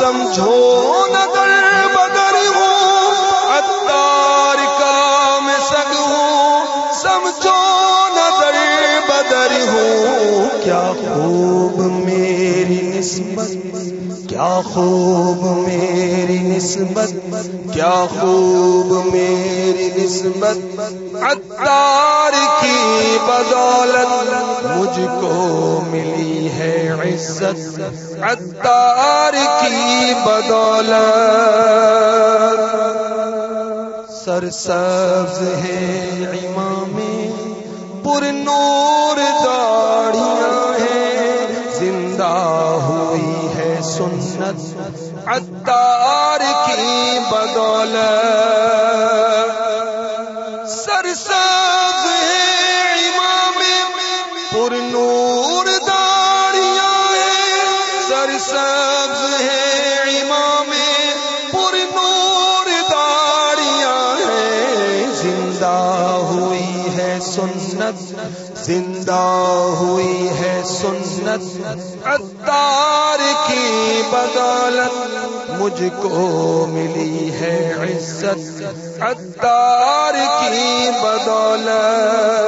سمجھو نہ در بدر ہوں اتار کا میں سگ ہوں۔ سمجھو ندر بدر ہوں۔ کیا خوب میری نسبت، کیا خوب میری نسبت، کیا خوب میری نسبت۔ اتار کی بدولت مجھ کو ملی۔ عزت، عطار کی بدولت۔ سر سبز ہے امام پر نور داڑیاں ہیں۔ زندہ ہوئی ہے سنت، عطار کی بدولت۔ سر سبز ہے امام پر نور سنت، زندہ ہوئی ہے سنت۔ عطار کی بدولت مجھ کو ملی ہے عزت۔ عطار کی بدولت